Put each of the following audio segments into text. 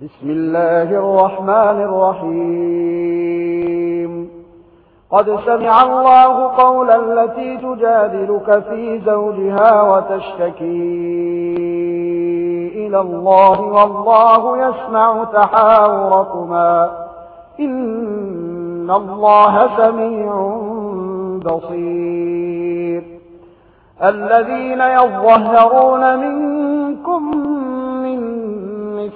بسم الله الرحمن الرحيم. قد سمع الله قولا التي تجادلك في زوجها وتشتكي إلى الله والله يسمع تحاوركما. إن الله سميع بصير. الذين يظهرون منك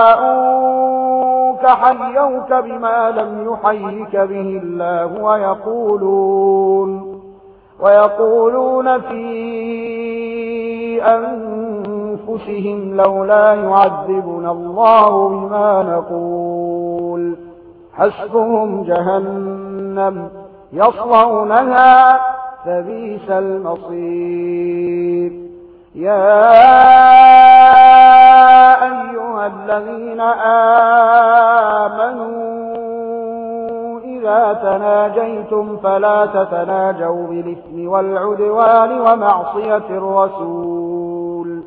جاءوك حيوك بما لم يحيك به الله ويقولون ويقولون في أنفسهم لولا يعذبنا الله بما نقول. حسبهم جهنم يصلونها فبيس المصير. يا الذين آمنوا إذا تناجيتم فلا تتناجوا بالإثم والعدوان ومعصية الرسول.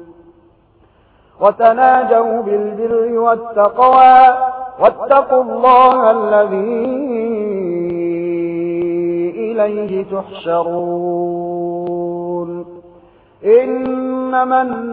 وتناجوا بالبر والتقوى واتقوا الله الذي إليه تحشرون. إنما الناس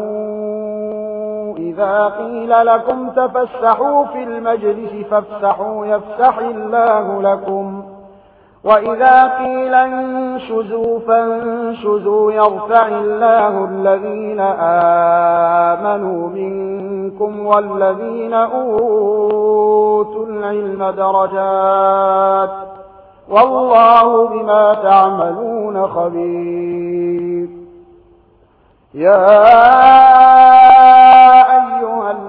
وإذا قيل لكم تفسحوا في المجلس فافسحوا يفسح الله لكم وإذا قيل انشزوا فانشزوا يرفع الله الذين آمنوا منكم والذين أوتوا العلم درجات والله بما تعملون خبير يا